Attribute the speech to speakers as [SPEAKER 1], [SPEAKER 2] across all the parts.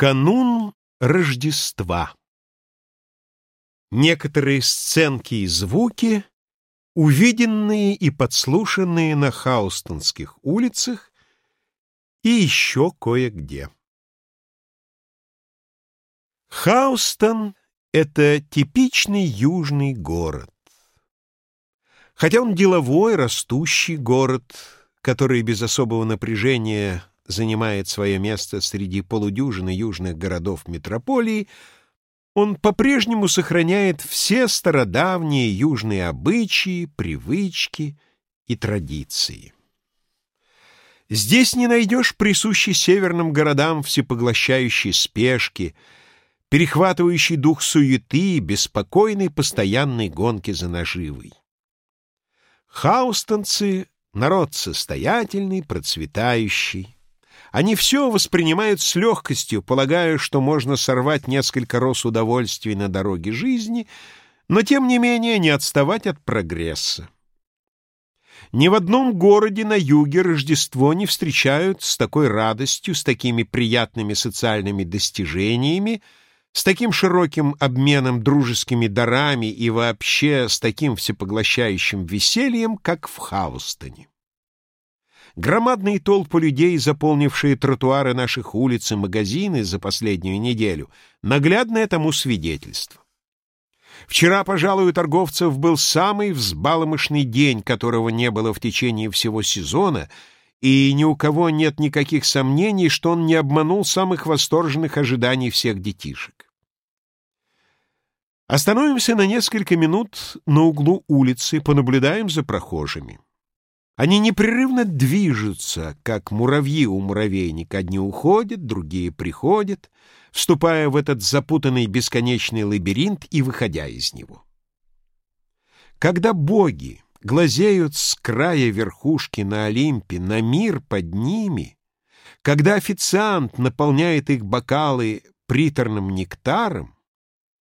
[SPEAKER 1] Канун Рождества Некоторые сценки и звуки, увиденные и подслушанные на Хаустонских улицах и еще кое-где. Хаустон — это типичный южный город. Хотя он деловой, растущий город, который без особого напряжения занимает свое место среди полудюжины южных городов метрополии, он по-прежнему сохраняет все стародавние южные обычаи, привычки и традиции. Здесь не найдешь присущей северным городам всепоглощающей спешки, перехватывающей дух суеты, беспокойной постоянной гонки за наживой. Хаустонцы — народ состоятельный, процветающий, они все воспринимают с легкостью, полагая, что можно сорвать несколько роз удовольствий на дороге жизни, но тем не менее не отставать от прогресса. Ни в одном городе на юге Рождество не встречают с такой радостью, с такими приятными социальными достижениями, с таким широким обменом дружескими дарами и вообще с таким всепоглощающим весельем, как в Хаустоне. Громадные толпы людей, заполнившие тротуары наших улиц и магазины за последнюю неделю, наглядное тому свидетельство. Вчера, пожалуй, у торговцев был самый взбаломышный день, которого не было в течение всего сезона, и ни у кого нет никаких сомнений, что он не обманул самых восторженных ожиданий всех детишек. Остановимся на несколько минут на углу улицы, понаблюдаем за прохожими. Они непрерывно движутся, как муравьи у муравейника. Одни уходят, другие приходят, вступая в этот запутанный бесконечный лабиринт и выходя из него. Когда боги глазеют с края верхушки на Олимпе на мир под ними, когда официант наполняет их бокалы приторным нектаром,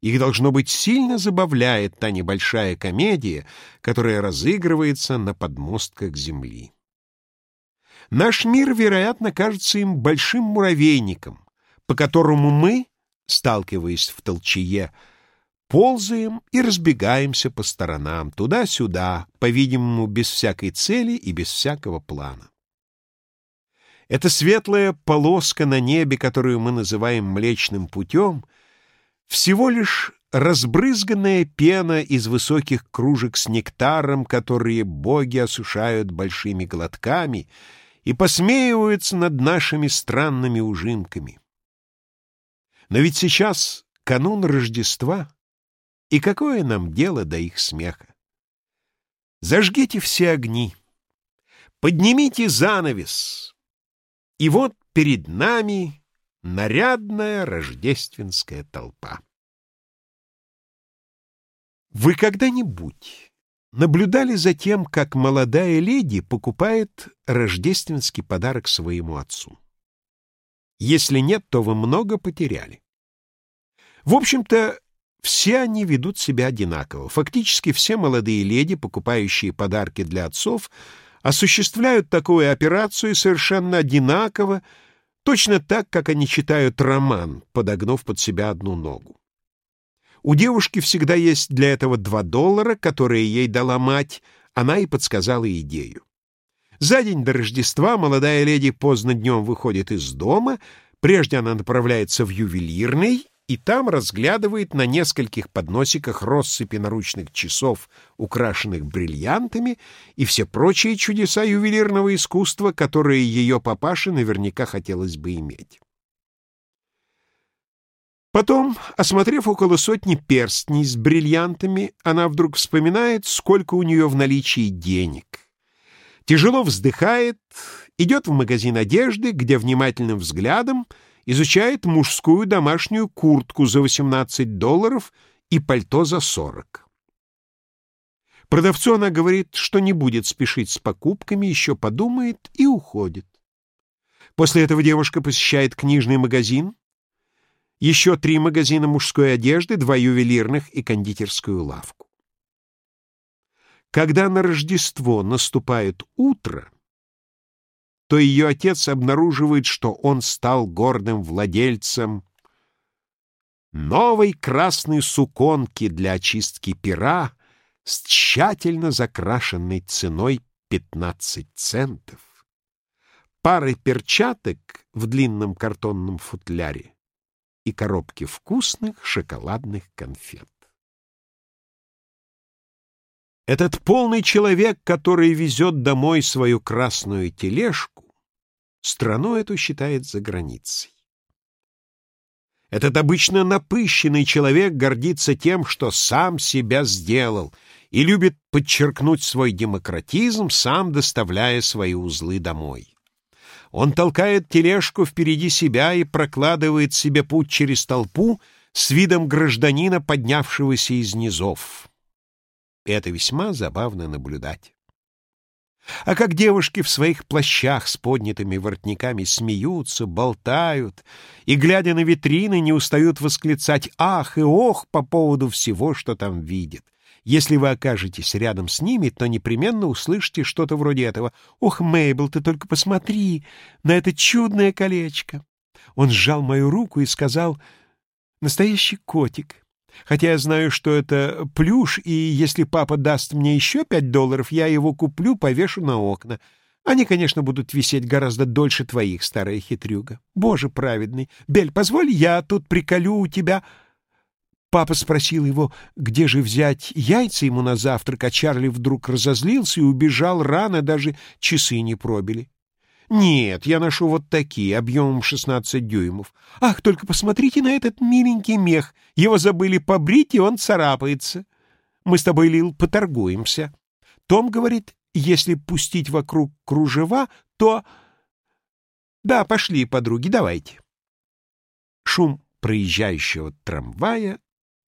[SPEAKER 1] их, должно быть, сильно забавляет та небольшая комедия, которая разыгрывается на подмостках земли. Наш мир, вероятно, кажется им большим муравейником, по которому мы, сталкиваясь в толчее, ползаем и разбегаемся по сторонам, туда-сюда, по-видимому, без всякой цели и без всякого плана. Эта светлая полоска на небе, которую мы называем Млечным путем — всего лишь разбрызганная пена из высоких кружек с нектаром, которые боги осушают большими глотками и посмеиваются над нашими странными ужимками. Но ведь сейчас канун Рождества, и какое нам дело до их смеха? Зажгите все огни, поднимите занавес, и вот перед нами Нарядная рождественская толпа. Вы когда-нибудь наблюдали за тем, как молодая леди покупает рождественский подарок своему отцу? Если нет, то вы много потеряли. В общем-то, все они ведут себя одинаково. Фактически все молодые леди, покупающие подарки для отцов, осуществляют такую операцию совершенно одинаково, Точно так, как они читают роман, подогнув под себя одну ногу. У девушки всегда есть для этого два доллара, которые ей дала мать, она и подсказала идею. За день до Рождества молодая леди поздно днем выходит из дома, прежде она направляется в ювелирный и там разглядывает на нескольких подносиках россыпи наручных часов, украшенных бриллиантами, и все прочие чудеса ювелирного искусства, которые ее папаше наверняка хотелось бы иметь. Потом, осмотрев около сотни перстней с бриллиантами, она вдруг вспоминает, сколько у нее в наличии денег. Тяжело вздыхает, идет в магазин одежды, где внимательным взглядом — изучает мужскую домашнюю куртку за 18 долларов и пальто за 40. Продавцу она говорит, что не будет спешить с покупками, еще подумает и уходит. После этого девушка посещает книжный магазин, еще три магазина мужской одежды, два ювелирных и кондитерскую лавку. Когда на Рождество наступает утро, то ее отец обнаруживает, что он стал гордым владельцем новой красной суконки для очистки пера с тщательно закрашенной ценой 15 центов, пары перчаток в длинном картонном футляре и коробки вкусных шоколадных конфет. Этот полный человек, который везет домой свою красную тележку, страну эту считает за границей. Этот обычно напыщенный человек гордится тем, что сам себя сделал, и любит подчеркнуть свой демократизм, сам доставляя свои узлы домой. Он толкает тележку впереди себя и прокладывает себе путь через толпу с видом гражданина, поднявшегося из низов. И это весьма забавно наблюдать. А как девушки в своих плащах с поднятыми воротниками смеются, болтают и, глядя на витрины, не устают восклицать «ах» и «ох» по поводу всего, что там видят. Если вы окажетесь рядом с ними, то непременно услышите что-то вроде этого. «Ох, Мейбл, ты только посмотри на это чудное колечко!» Он сжал мою руку и сказал «Настоящий котик». Хотя я знаю, что это плюш, и если папа даст мне еще пять долларов, я его куплю, повешу на окна. Они, конечно, будут висеть гораздо дольше твоих, старая хитрюга. Боже праведный! Бель, позволь, я тут приколю у тебя... Папа спросил его, где же взять яйца ему на завтрак, а Чарли вдруг разозлился и убежал рано, даже часы не пробили. Нет, я ношу вот такие, объемом 16 дюймов. Ах, только посмотрите на этот миленький мех. Его забыли побрить, и он царапается. Мы с тобой, Лил, поторгуемся. Том говорит, если пустить вокруг кружева, то... Да, пошли, подруги, давайте. Шум проезжающего трамвая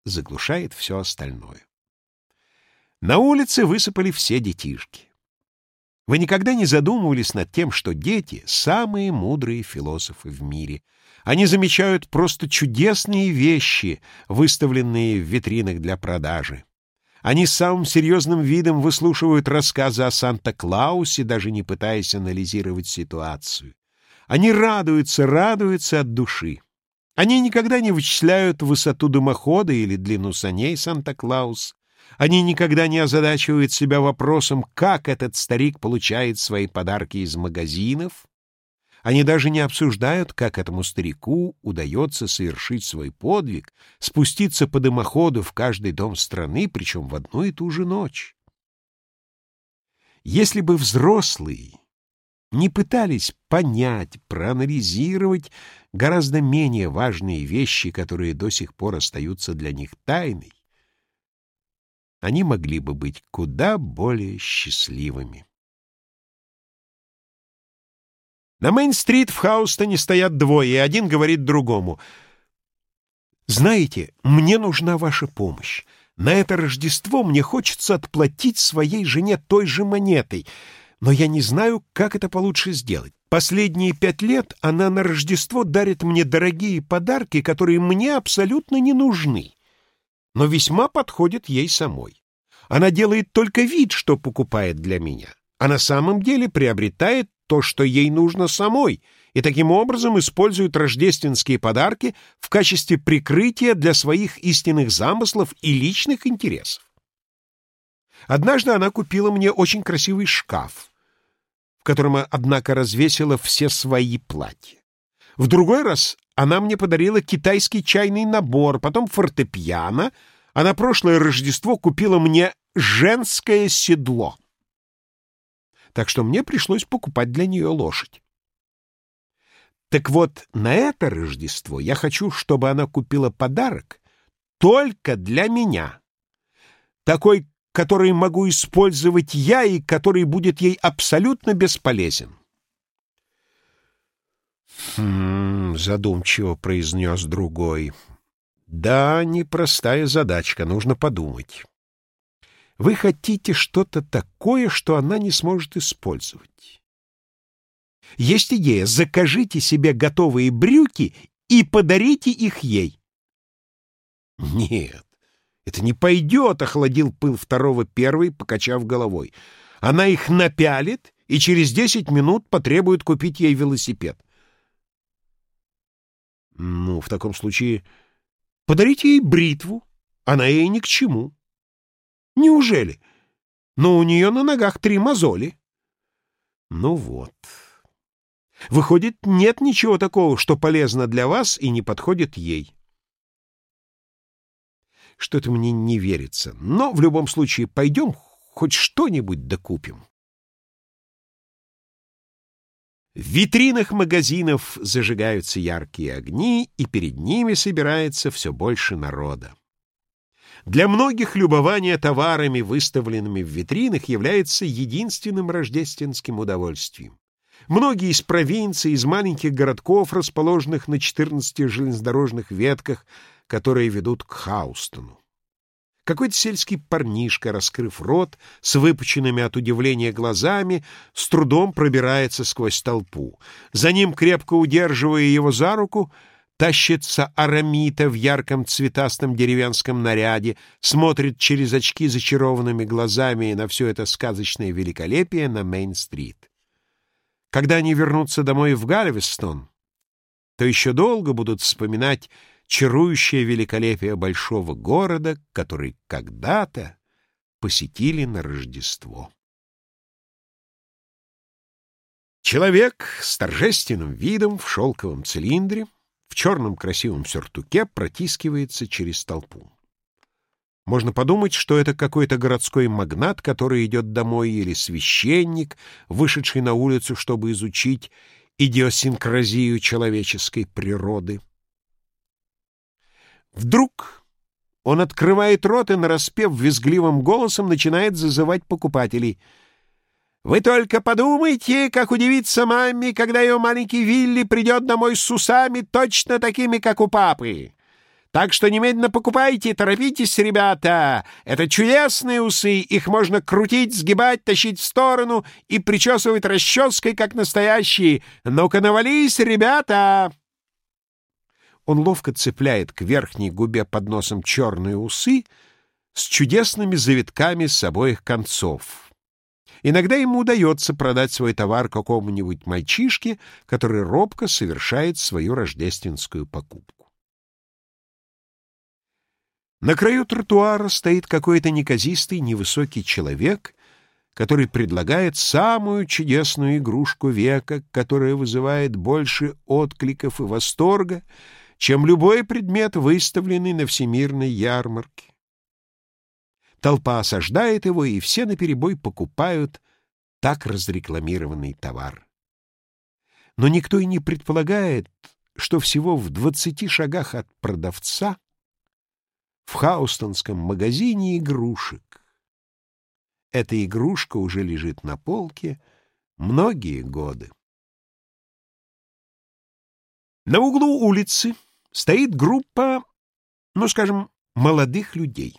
[SPEAKER 1] заглушает все остальное. На улице высыпали все детишки. Вы никогда не задумывались над тем, что дети — самые мудрые философы в мире. Они замечают просто чудесные вещи, выставленные в витринах для продажи. Они с самым серьезным видом выслушивают рассказы о Санта-Клаусе, даже не пытаясь анализировать ситуацию. Они радуются, радуются от души. Они никогда не вычисляют высоту дымохода или длину саней Санта-Клаус. Они никогда не озадачивают себя вопросом, как этот старик получает свои подарки из магазинов. Они даже не обсуждают, как этому старику удается совершить свой подвиг, спуститься по дымоходу в каждый дом страны, причем в одну и ту же ночь. Если бы взрослые не пытались понять, проанализировать гораздо менее важные вещи, которые до сих пор остаются для них тайной, они могли бы быть куда более счастливыми. На Мейн-стрит в Хаустоне стоят двое, и один говорит другому. «Знаете, мне нужна ваша помощь. На это Рождество мне хочется отплатить своей жене той же монетой, но я не знаю, как это получше сделать. Последние пять лет она на Рождество дарит мне дорогие подарки, которые мне абсолютно не нужны но весьма подходит ей самой. Она делает только вид, что покупает для меня, а на самом деле приобретает то, что ей нужно самой, и таким образом использует рождественские подарки в качестве прикрытия для своих истинных замыслов и личных интересов. Однажды она купила мне очень красивый шкаф, в котором, однако, развесила все свои платья. В другой раз она мне подарила китайский чайный набор, потом фортепиано, а на прошлое Рождество купила мне женское седло. Так что мне пришлось покупать для нее лошадь. Так вот, на это Рождество я хочу, чтобы она купила подарок только для меня. Такой, который могу использовать я и который будет ей абсолютно бесполезен. «Хм...» — задумчиво произнес другой. «Да, непростая задачка, нужно подумать. Вы хотите что-то такое, что она не сможет использовать. Есть идея, закажите себе готовые брюки и подарите их ей». «Нет, это не пойдет», — охладил пыл второго первый, покачав головой. «Она их напялит» и через десять минут потребует купить ей велосипед. Ну, в таком случае подарите ей бритву, она ей ни к чему. Неужели? Но у нее на ногах три мозоли. Ну вот. Выходит, нет ничего такого, что полезно для вас и не подходит ей. Что-то мне не верится. Но в любом случае пойдем хоть что-нибудь докупим. В витринах магазинов зажигаются яркие огни, и перед ними собирается все больше народа. Для многих любование товарами, выставленными в витринах, является единственным рождественским удовольствием. Многие из провинций, из маленьких городков, расположенных на 14 железнодорожных ветках, которые ведут к Хаустону. Какой-то сельский парнишка, раскрыв рот, с выпученными от удивления глазами, с трудом пробирается сквозь толпу. За ним, крепко удерживая его за руку, тащится арамита в ярком цветастом деревенском наряде, смотрит через очки зачарованными глазами на все это сказочное великолепие на Мейн-стрит. Когда они вернутся домой в Галвестон, то еще долго будут вспоминать чарующее великолепие большого города, который когда-то посетили на Рождество. Человек с торжественным видом в шелковом цилиндре, в черном красивом сюртуке протискивается через толпу. Можно подумать, что это какой-то городской магнат, который идет домой, или священник, вышедший на улицу, чтобы изучить идиосинкразию человеческой природы. Вдруг он открывает рот и, нараспев визгливым голосом, начинает зазывать покупателей. «Вы только подумайте, как удивится маме, когда ее маленький Вилли придет домой с усами, точно такими, как у папы. Так что немедленно покупайте, торопитесь, ребята. Это чудесные усы, их можно крутить, сгибать, тащить в сторону и причесывать расческой, как настоящие. Ну-ка навались, ребята!» Он ловко цепляет к верхней губе под носом черные усы с чудесными завитками с обоих концов. Иногда ему удается продать свой товар какому-нибудь мальчишке, который робко совершает свою рождественскую покупку. На краю тротуара стоит какой-то неказистый невысокий человек, который предлагает самую чудесную игрушку века, которая вызывает больше откликов и восторга, чем любой предмет, выставленный на всемирной ярмарке. Толпа осаждает его, и все наперебой покупают так разрекламированный товар. Но никто и не предполагает, что всего в двадцати шагах от продавца в хаустонском магазине игрушек. Эта игрушка уже лежит на полке многие годы. На углу улицы стоит группа, ну, скажем, молодых людей.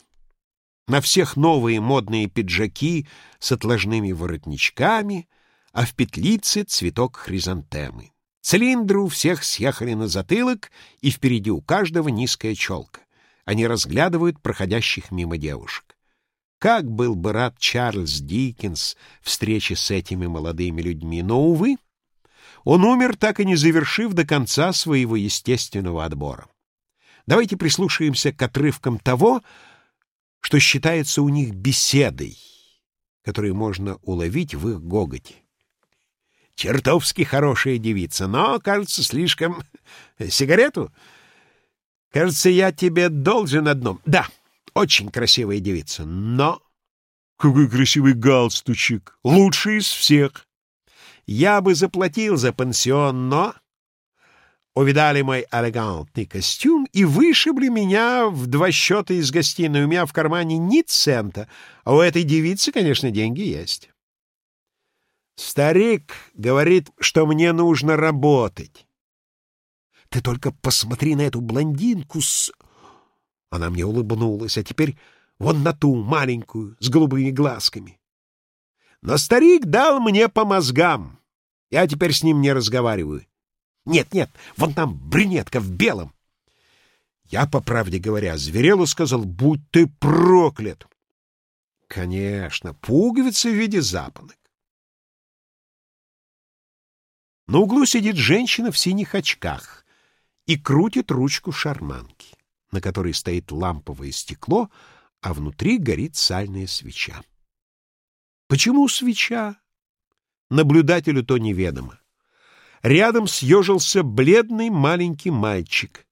[SPEAKER 1] На всех новые модные пиджаки с отложными воротничками, а в петлице цветок хризантемы. Цилиндры у всех съехали на затылок, и впереди у каждого низкая челка. Они разглядывают проходящих мимо девушек. Как был бы рад Чарльз Диккенс встрече с этими молодыми людьми, но, увы, он умер, так и не завершив до конца своего естественного отбора. Давайте прислушаемся к отрывкам того, что считается у них беседой, которые можно уловить в их гоготе. Чертовски хорошая девица, но, кажется, слишком... Сигарету? Кажется, я тебе должен одно. Да, очень красивая девица, но... Какой красивый галстучек! Лучший из всех! Я бы заплатил за пансион, но... Увидали мой элегантный костюм и вышибли меня в два счета из гостиной. У меня в кармане ни цента, а у этой девицы, конечно, деньги есть. Старик говорит, что мне нужно работать. Ты только посмотри на эту блондинку с... Она мне улыбнулась, а теперь вон на ту маленькую с голубыми глазками. Но старик дал мне по мозгам. Я теперь с ним не разговариваю. Нет, нет, вон там брюнетка в белом. Я, по правде говоря, зверелу сказал, будь ты проклят. Конечно, пуговицы в виде запонок. На углу сидит женщина в синих очках и крутит ручку шарманки, на которой стоит ламповое стекло, а внутри горит сальная свеча. Почему свеча? Наблюдателю то неведомо. Рядом съежился бледный маленький мальчик.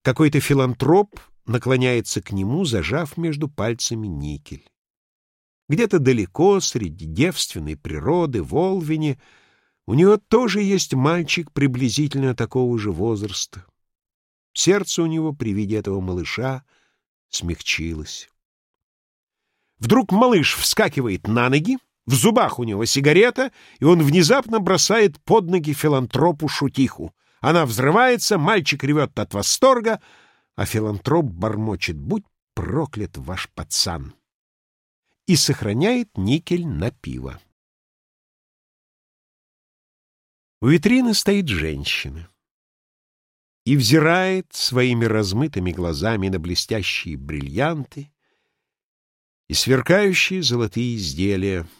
[SPEAKER 1] Какой-то филантроп наклоняется к нему, зажав между пальцами никель. Где-то далеко, среди девственной природы, в Олвине, у него тоже есть мальчик приблизительно такого же возраста. Сердце у него при виде этого малыша смягчилось. Вдруг малыш вскакивает на ноги, в зубах у него сигарета, и он внезапно бросает под ноги филантропу шутиху. Она взрывается, мальчик ревет от восторга, а филантроп бормочет «Будь проклят ваш пацан!» и сохраняет никель на пиво. У витрины стоит женщина и взирает своими размытыми глазами на блестящие бриллианты и сверкающие золотые изделия —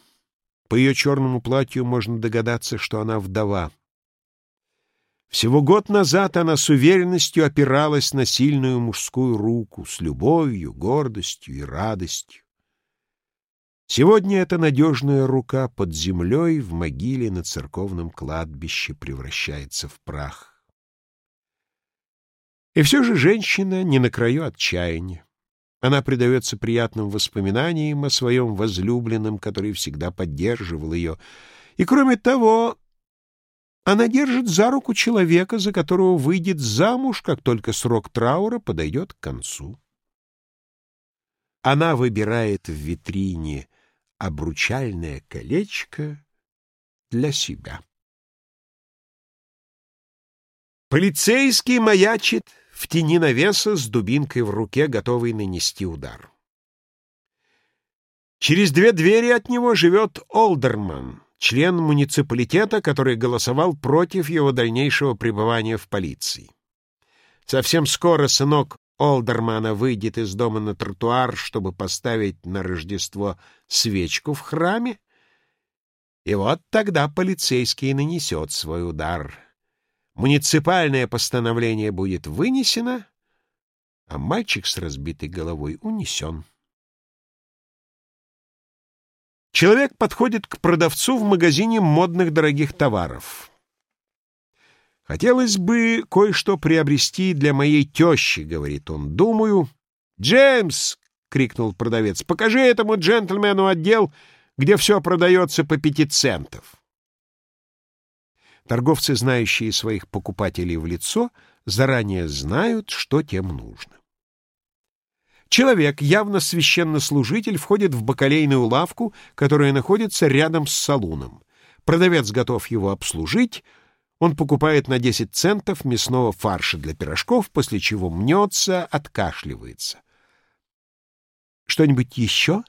[SPEAKER 1] по ее черному платью можно догадаться, что она вдова. Всего год назад она с уверенностью опиралась на сильную мужскую руку, с любовью, гордостью и радостью. Сегодня эта надежная рука под землей в могиле на церковном кладбище превращается в прах. И все же женщина не на краю отчаяния. Она предается приятным воспоминаниям о своем возлюбленном, который всегда поддерживал ее. И кроме того, она держит за руку человека, за которого выйдет замуж, как только срок траура подойдет к концу. Она выбирает в витрине обручальное колечко для себя. Полицейский маячит в тени навеса с дубинкой в руке, готовый нанести удар. Через две двери от него живет Олдерман, член муниципалитета, который голосовал против его дальнейшего пребывания в полиции. Совсем скоро сынок Олдермана выйдет из дома на тротуар, чтобы поставить на Рождество свечку в храме, и вот тогда полицейский нанесет свой удар — муниципальное постановление будет вынесено, а мальчик с разбитой головой унесен. Человек подходит к продавцу в магазине модных дорогих товаров. «Хотелось бы кое-что приобрести для моей тещи», — говорит он. «Думаю...» «Джеймс!» — крикнул продавец. «Покажи этому джентльмену отдел, где все продается по пяти центов». Торговцы, знающие своих покупателей в лицо, заранее знают, что тем нужно. Человек, явно священнослужитель, входит в бакалейную лавку, которая находится рядом с салуном. Продавец готов его обслужить, он покупает на 10 центов мясного фарша для пирожков, после чего мнется, откашливается. «Что-нибудь еще?»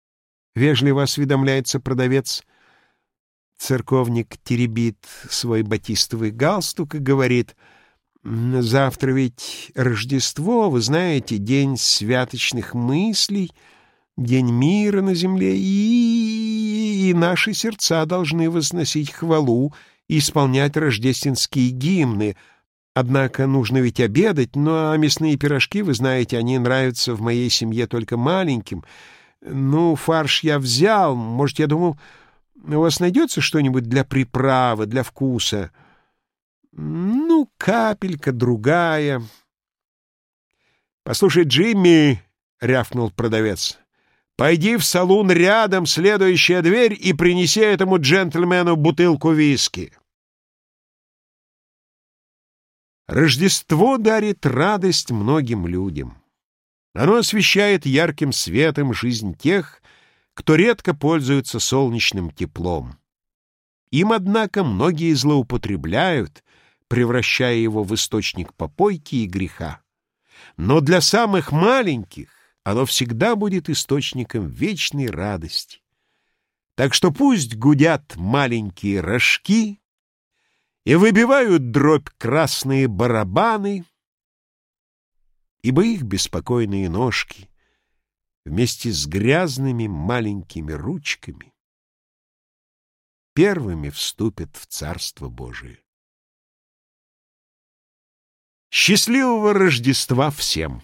[SPEAKER 1] — вежливо осведомляется продавец — Церковник теребит свой батистовый галстук и говорит, «Завтра ведь Рождество, вы знаете, день святочных мыслей, день мира на земле, и, и наши сердца должны возносить хвалу и исполнять рождественские гимны. Однако нужно ведь обедать, ну а мясные пирожки, вы знаете, они нравятся в моей семье только маленьким. Ну, фарш я взял, может, я думал...» У вас найдется что-нибудь для приправы, для вкуса? Ну, капелька, другая. Послушай, Джимми, — рявкнул продавец, — пойди в салон рядом, следующая дверь, и принеси этому джентльмену бутылку виски. Рождество дарит радость многим людям. Оно освещает ярким светом жизнь тех, кто редко пользуется солнечным теплом. Им, однако, многие злоупотребляют, превращая его в источник попойки и греха. Но для самых маленьких оно всегда будет источником вечной радости. Так что пусть гудят маленькие рожки и выбивают дробь красные барабаны, ибо их беспокойные ножки — вместе с грязными маленькими ручками первыми вступят в Царство Божие. Счастливого Рождества всем!